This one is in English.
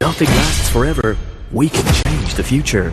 Nothing lasts forever. We can change the future.